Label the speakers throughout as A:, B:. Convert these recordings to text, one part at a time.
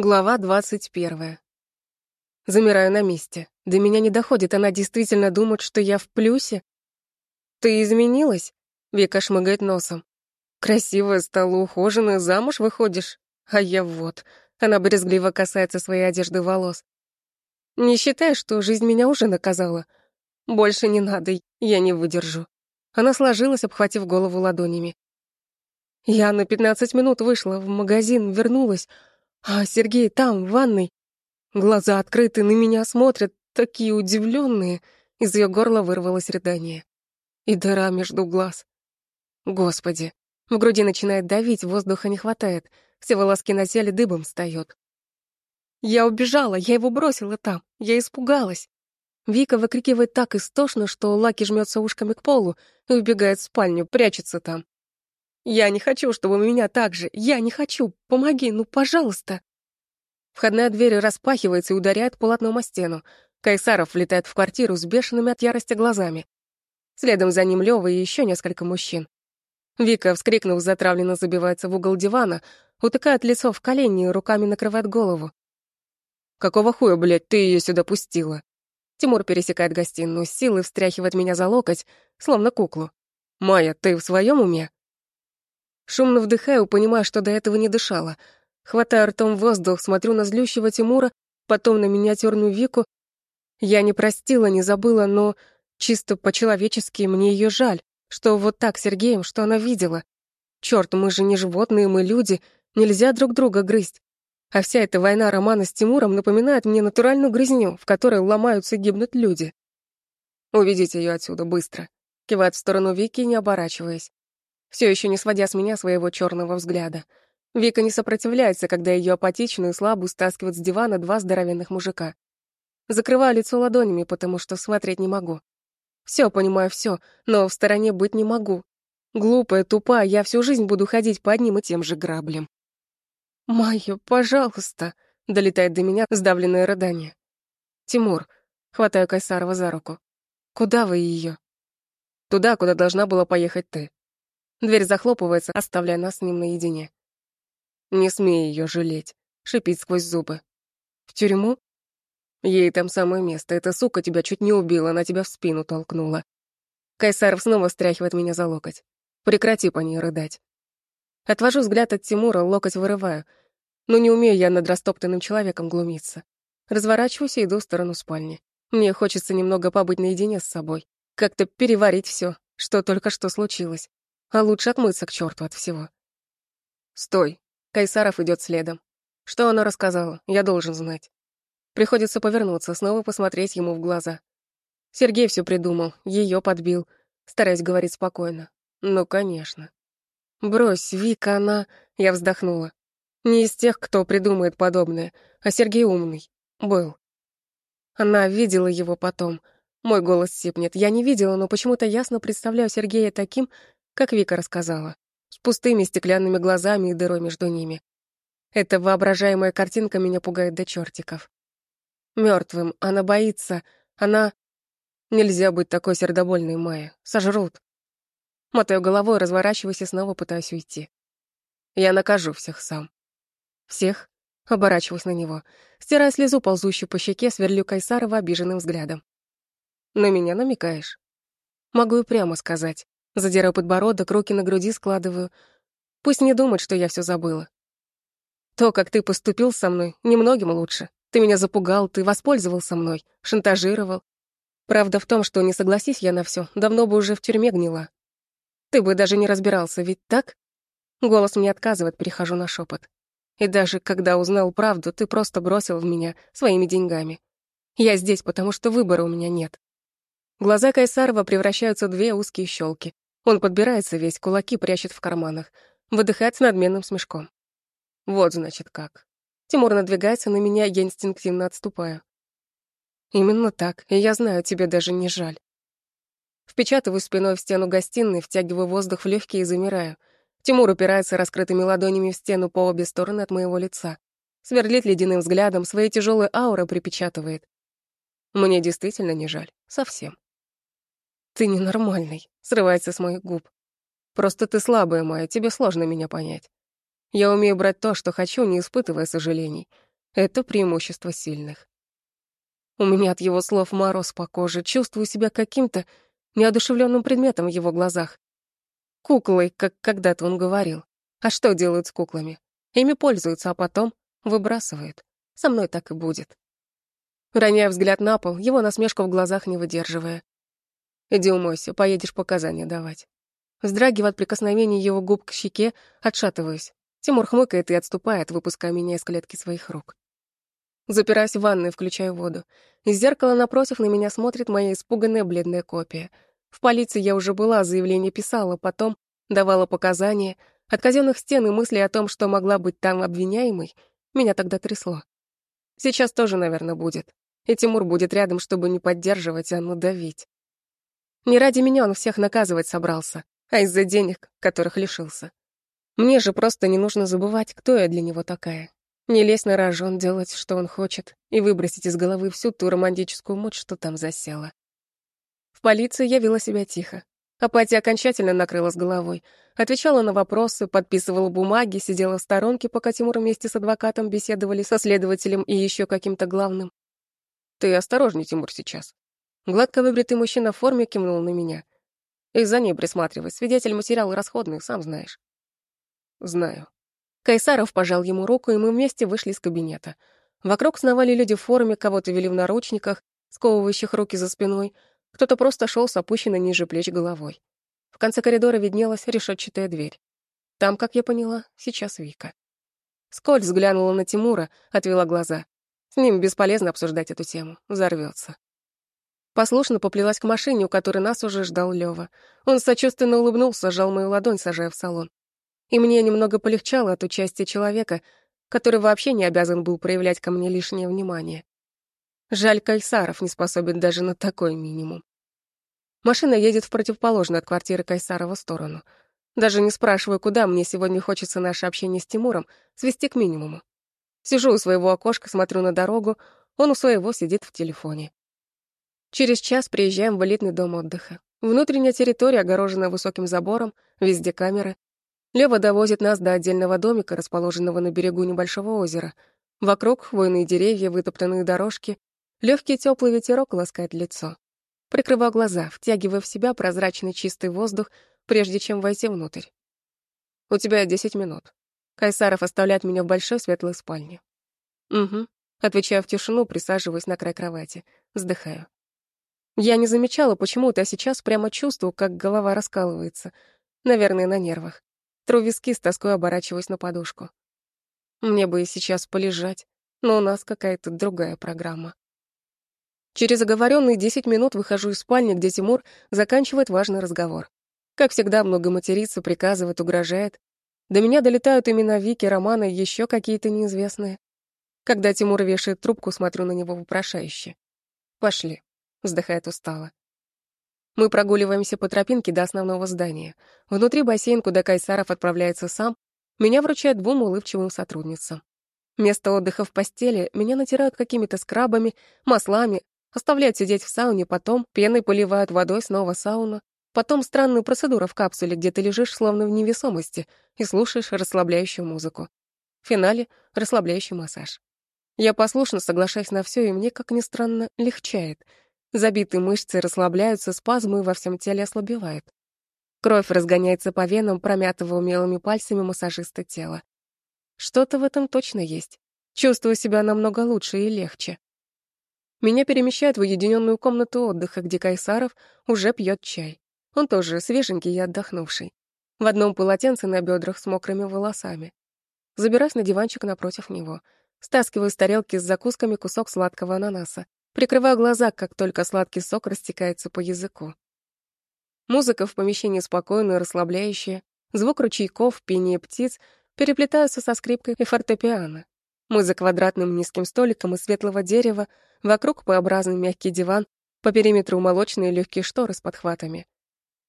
A: Глава двадцать первая. Замираю на месте. До меня не доходит, она действительно думает, что я в плюсе. «Ты изменилась?» — Вика шмыгает носом. «Красивая стала, ухоженная, замуж выходишь? А я вот...» Она брезгливо касается своей одежды волос. «Не считай, что жизнь меня уже наказала. Больше не надо, я не выдержу». Она сложилась, обхватив голову ладонями. Я на пятнадцать минут вышла в магазин, вернулась, а Сергей там, в ванной. Глаза открыты, на меня смотрят, такие удивленные. Из ее горла вырвалось рыдание. И дыра между глаз. Господи, в груди начинает давить, воздуха не хватает. Все волоски на теле дыбом встают. Я убежала, я его бросила там, я испугалась. Вика выкрикивает так истошно, что Лаки жмется ушками к полу и убегает в спальню, прячется там. Я не хочу, чтобы меня так же. Я не хочу. Помоги, ну, пожалуйста. Входная дверь распахивается и ударяет полотном о стену. Кайсаров влетает в квартиру с бешеными от ярости глазами. Следом за ним Лёва и еще несколько мужчин. Вика, вскрикнув, затравленно забивается в угол дивана, утыкает лицо в колени и руками накрывает голову. «Какого хуя, блядь, ты ее сюда пустила?» Тимур пересекает гостиную, с силой встряхивает меня за локоть, словно куклу. «Майя, ты в своем уме?» Шумно вдыхаю, понимая, что до этого не дышала. Хватаю ртом воздух, смотрю на злющего Тимура, потом на миниатюрную Вику. Я не простила, не забыла, но чисто по-человечески мне ее жаль, что вот так Сергеем, что она видела. Черт, мы же не животные, мы люди, нельзя друг друга грызть. А вся эта война романа с Тимуром напоминает мне натуральную грызню, в которой ломаются и гибнут люди. «Уведите ее отсюда, быстро», — кивает в сторону Вики, не оборачиваясь все еще не сводя с меня своего черного взгляда. Вика не сопротивляется, когда ее апатичную и слабую стаскивают с дивана два здоровенных мужика. Закрываю лицо ладонями, потому что смотреть не могу. Все, понимаю, все, но в стороне быть не могу. Глупая, тупая, я всю жизнь буду ходить по одним и тем же граблям. «Майя, пожалуйста», — долетает до меня сдавленное рыдание. «Тимур», — хватаю Кайсарова за руку. «Куда вы ее?» «Туда, куда должна была поехать ты». Дверь захлопывается, оставляя нас с ним наедине. «Не смей ее жалеть», — шипит сквозь зубы. «В тюрьму?» «Ей там самое место. Эта сука тебя чуть не убила, она тебя в спину толкнула». Кайсаров снова стряхивает меня за локоть. «Прекрати по ней рыдать». Отвожу взгляд от Тимура, локоть вырываю. Но не умею я над растоптанным человеком глумиться. Разворачиваюсь и иду в сторону спальни. Мне хочется немного побыть наедине с собой. Как-то переварить все, что только что случилось. А лучше отмыться к черту от всего. Стой. Кайсаров идет следом. Что она рассказала? Я должен знать. Приходится повернуться, снова посмотреть ему в глаза. Сергей все придумал, ее подбил, стараясь говорить спокойно. Ну, конечно. Брось, Вика, она... Я вздохнула. Не из тех, кто придумает подобное, а Сергей умный. Был. Она видела его потом. Мой голос сипнет. Я не видела, но почему-то ясно представляю Сергея таким, как Вика рассказала, с пустыми стеклянными глазами и дырой между ними. Эта воображаемая картинка меня пугает до чертиков. Мертвым, она боится, она... Нельзя быть такой сердобольной, Майя. Сожрут. Мотаю головой, разворачиваюсь и снова пытаюсь уйти. Я накажу всех сам. Всех? Оборачиваюсь на него. Стирая слезу, ползущую по щеке, сверлю Кайсарова обиженным взглядом. На меня намекаешь? Могу и прямо сказать. Задираю подбородок, руки на груди складываю. Пусть не думает, что я все забыла. То, как ты поступил со мной, немногим лучше. Ты меня запугал, ты воспользовался мной, шантажировал. Правда в том, что не согласись я на все, давно бы уже в тюрьме гнила. Ты бы даже не разбирался, ведь так? Голос мне отказывает, перехожу на шепот. И даже когда узнал правду, ты просто бросил в меня своими деньгами. Я здесь, потому что выбора у меня нет. Глаза Кайсарова превращаются в две узкие щелки. Он подбирается весь, кулаки прячет в карманах. Выдыхает с надменным смешком. Вот, значит, как. Тимур надвигается на меня, я инстинктивно отступаю. Именно так, и я знаю, тебе даже не жаль. Впечатываю спиной в стену гостиной, втягиваю воздух в легкие и замираю. Тимур упирается раскрытыми ладонями в стену по обе стороны от моего лица. Сверлит ледяным взглядом, свои тяжелые ауры припечатывает. Мне действительно не жаль. Совсем. «Ты ненормальный», — срывается с моих губ. «Просто ты слабая моя, тебе сложно меня понять. Я умею брать то, что хочу, не испытывая сожалений. Это преимущество сильных. У меня от его слов мороз по коже, чувствую себя каким-то неодушевленным предметом в его глазах. Куклой, как когда-то он говорил. А что делают с куклами? Ими пользуются, а потом выбрасывают. Со мной так и будет. Роняя взгляд на пол, его насмешку в глазах не выдерживая. «Иди умойся, поедешь показания давать». Вздрагивая от прикосновения его губ к щеке, отшатываюсь. Тимур хмыкает и отступает, выпуская меня из клетки своих рук. Запираюсь в ванной, включаю воду. Из зеркала напротив на меня смотрит моя испуганная бледная копия. В полиции я уже была, заявление писала, потом давала показания. От казенных стен и мысли о том, что могла быть там обвиняемой, меня тогда трясло. Сейчас тоже, наверное, будет. И Тимур будет рядом, чтобы не поддерживать, а надавить. Не ради меня он всех наказывать собрался, а из-за денег, которых лишился. Мне же просто не нужно забывать, кто я для него такая. Не лезть на рожон, делать, что он хочет, и выбросить из головы всю ту романтическую муть, что там засела. В полиции я вела себя тихо. Апатия окончательно накрыла с головой. Отвечала на вопросы, подписывала бумаги, сидела в сторонке, пока Тимур вместе с адвокатом беседовали со следователем и еще каким-то главным. «Ты осторожней, Тимур, сейчас». Гладко выбритый мужчина в форме кивнул на меня. «И за ней присматривай. Свидетель материал расходный, сам знаешь». Знаю. Кайсаров пожал ему руку, и мы вместе вышли из кабинета. Вокруг сновали люди в форме, кого-то вели в наручниках, сковывающих руки за спиной, кто-то просто шел с опущенной ниже плеч головой. В конце коридора виднелась решетчатая дверь. Там, как я поняла, сейчас Вика. Сколь взглянула на Тимура, отвела глаза. С ним бесполезно обсуждать эту тему, взорвется. Послушно поплелась к машине, у которой нас уже ждал Лёва. Он сочувственно улыбнулся, сжал мою ладонь, сажая в салон и мне немного полегчало от участия человека, который вообще не обязан был проявлять ко мне лишнее внимание. Жаль, Кайсаров не способен даже на такой минимум. Машина едет в противоположную от квартиры Кайсарова сторону. Даже не спрашиваю, куда мне сегодня хочется наше общение с Тимуром свести к минимуму. Сижу у своего окошка, смотрю на дорогу, он у своего сидит в телефоне. Через час приезжаем в элитный дом отдыха. Внутренняя территория огорожена высоким забором, везде камеры, Лева довозит нас до отдельного домика, расположенного на берегу небольшого озера. Вокруг хвойные деревья, вытоптанные дорожки. Легкий теплый ветерок ласкает лицо. Прикрываю глаза, втягивая в себя прозрачный чистый воздух, прежде чем войти внутрь. «У тебя десять минут». Кайсаров оставляет меня в большой светлой спальне. «Угу». Отвечаю в тишину, присаживаясь на край кровати. Вздыхаю. Я не замечала почему-то, а сейчас прямо чувствую, как голова раскалывается. Наверное, на нервах. Тру виски, с тоской оборачиваясь на подушку. Мне бы и сейчас полежать, но у нас какая-то другая программа. Через оговоренные 10 минут выхожу из спальни, где Тимур заканчивает важный разговор. Как всегда, много матерится, приказывает, угрожает. До меня долетают имена Вики, Романа и еще какие-то неизвестные. Когда Тимур вешает трубку, смотрю на него вопрошающе. «Пошли», — вздыхает устало. Мы прогуливаемся по тропинке до основного здания. Внутри бассейн, куда Кайсаров отправляется сам, меня вручают двум улыбчивым сотрудницам. Место отдыха в постели меня натирают какими-то скрабами, маслами, оставляют сидеть в сауне, потом пеной поливают водой, снова сауна, потом странную процедуру в капсуле, где ты лежишь словно в невесомости и слушаешь расслабляющую музыку. В финале — расслабляющий массаж. Я послушно соглашаюсь на все, и мне, как ни странно, легчает — Забитые мышцы расслабляются, спазмы во всем теле ослабевают. Кровь разгоняется по венам, промятого умелыми пальцами массажиста тела. Что-то в этом точно есть. Чувствую себя намного лучше и легче. Меня перемещают в уединенную комнату отдыха, где Кайсаров уже пьет чай. Он тоже свеженький и отдохнувший. В одном полотенце на бедрах с мокрыми волосами. Забираюсь на диванчик напротив него. Стаскиваю с тарелки с закусками кусок сладкого ананаса. Прикрываю глаза, как только сладкий сок растекается по языку. Музыка в помещении спокойная, расслабляющая. Звук ручейков, пение птиц переплетаются со скрипкой и фортепиано. Мы за квадратным низким столиком из светлого дерева, вокруг П-образный мягкий диван, по периметру молочные легкие шторы с подхватами.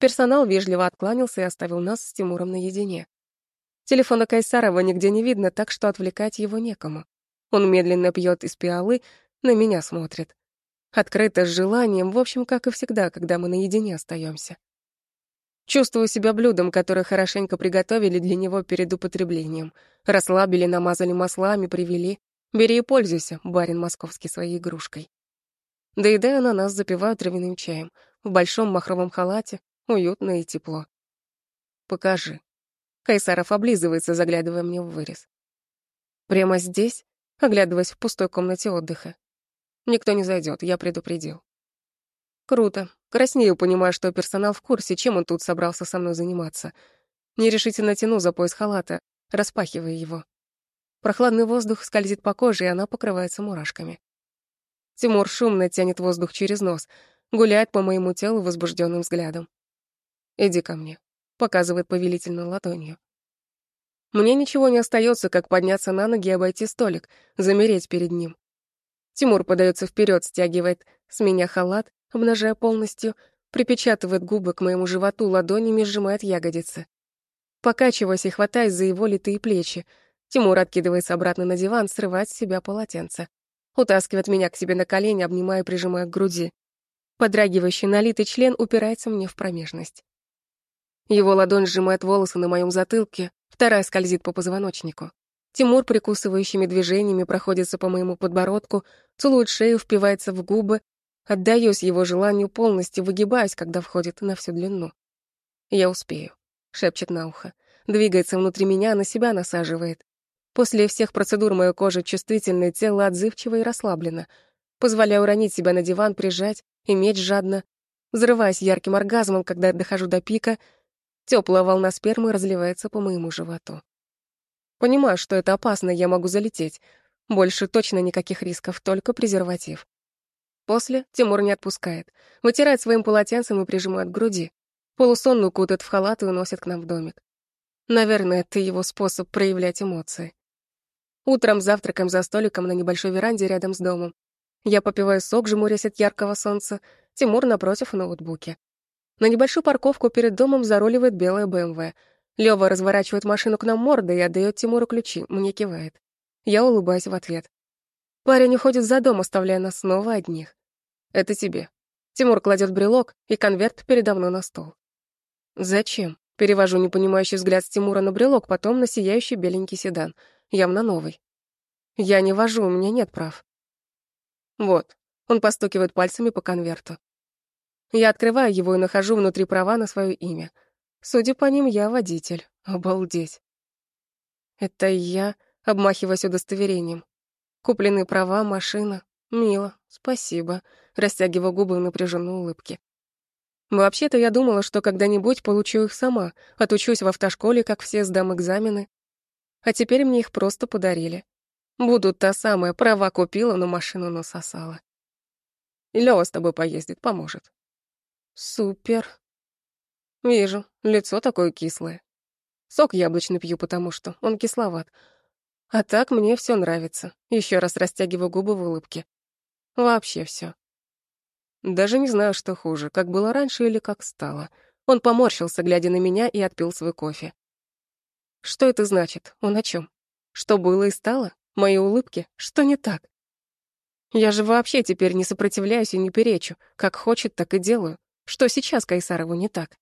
A: Персонал вежливо откланялся и оставил нас с Тимуром наедине. Телефона Кайсарова нигде не видно, так что отвлекать его некому. Он медленно пьет из пиалы, на меня смотрит. Открыто, с желанием, в общем, как и всегда, когда мы наедине остаемся. Чувствую себя блюдом, которое хорошенько приготовили для него перед употреблением. Расслабили, намазали маслами, привели. Бери и пользуйся, барин московский, своей игрушкой. Доедая на нас, запиваю травяным чаем. В большом махровом халате, уютно и тепло. Покажи. Кайсаров облизывается, заглядывая мне в вырез. Прямо здесь, оглядываясь в пустой комнате отдыха. Никто не зайдет, я предупредил. Круто. Краснею, понимая, что персонал в курсе, чем он тут собрался со мной заниматься. Нерешительно тяну за пояс халата, распахивая его. Прохладный воздух скользит по коже, и она покрывается мурашками. Тимур шумно тянет воздух через нос, гуляет по моему телу возбужденным взглядом. «Иди ко мне», — показывает повелительной ладонью. Мне ничего не остается, как подняться на ноги и обойти столик, замереть перед ним. Тимур подается вперед, стягивает с меня халат, обнажая полностью, припечатывает губы к моему животу ладонями, сжимает ягодицы. Покачиваясь и хватаясь за его литые плечи, Тимур откидывается обратно на диван, срывает с себя полотенце. Утаскивает меня к себе на колени, обнимая и прижимая к груди. Подрагивающий налитый член упирается мне в промежность. Его ладонь сжимает волосы на моем затылке, вторая скользит по позвоночнику. Тимур прикусывающими движениями проходится по моему подбородку, целует шею, впивается в губы, отдаюсь его желанию полностью, выгибаюсь, когда входит на всю длину. «Я успею», — шепчет на ухо. Двигается внутри меня, на себя насаживает. После всех процедур моя кожа чувствительная, тело отзывчиво и расслаблено. Позволяю уронить себя на диван, прижать, иметь жадно. Взрываясь ярким оргазмом, когда дохожу до пика — Теплая волна спермы разливается по моему животу. Понимаю, что это опасно, я могу залететь. Больше точно никаких рисков, только презерватив. После Тимур не отпускает. Вытирает своим полотенцем и прижимает к груди. Полусонную кутает в халат и уносит к нам в домик. Наверное, это его способ проявлять эмоции. Утром завтракаем за столиком на небольшой веранде рядом с домом. Я попиваю сок, жмурясь от яркого солнца. Тимур напротив в ноутбуке. На небольшую парковку перед домом заруливает белая БМВ. Лёва разворачивает машину к нам мордой и отдает Тимуру ключи, мне кивает. Я улыбаюсь в ответ. Парень уходит за дом, оставляя нас снова одних. Это тебе. Тимур кладет брелок и конверт передо мной на стол. Зачем? Перевожу непонимающий взгляд с Тимура на брелок, потом на сияющий беленький седан. Явно новый. Я не вожу, у меня нет прав. Вот. Он постукивает пальцами по конверту. Я открываю его и нахожу внутри права на свое имя. Судя по ним, я водитель. Обалдеть. Это я, обмахиваясь удостоверением. Купленные права, машина. Мило, спасибо. Растягиваю губы в напряженной улыбке. Вообще-то я думала, что когда-нибудь получу их сама, отучусь в автошколе, как все, сдам экзамены. А теперь мне их просто подарили. Буду та самая, права купила, но машину насосала. Лёва с тобой поездит, поможет. Супер. Вижу, лицо такое кислое. Сок яблочный пью, потому что он кисловат. А так мне все нравится. Еще раз растягиваю губы в улыбке. Вообще все. Даже не знаю, что хуже, как было раньше или как стало. Он поморщился, глядя на меня, и отпил свой кофе. Что это значит? Он о чем? Что было и стало? Мои улыбки? Что не так? Я же вообще теперь не сопротивляюсь и не перечу. Как хочет, так и делаю. Что сейчас Кайсарову не так?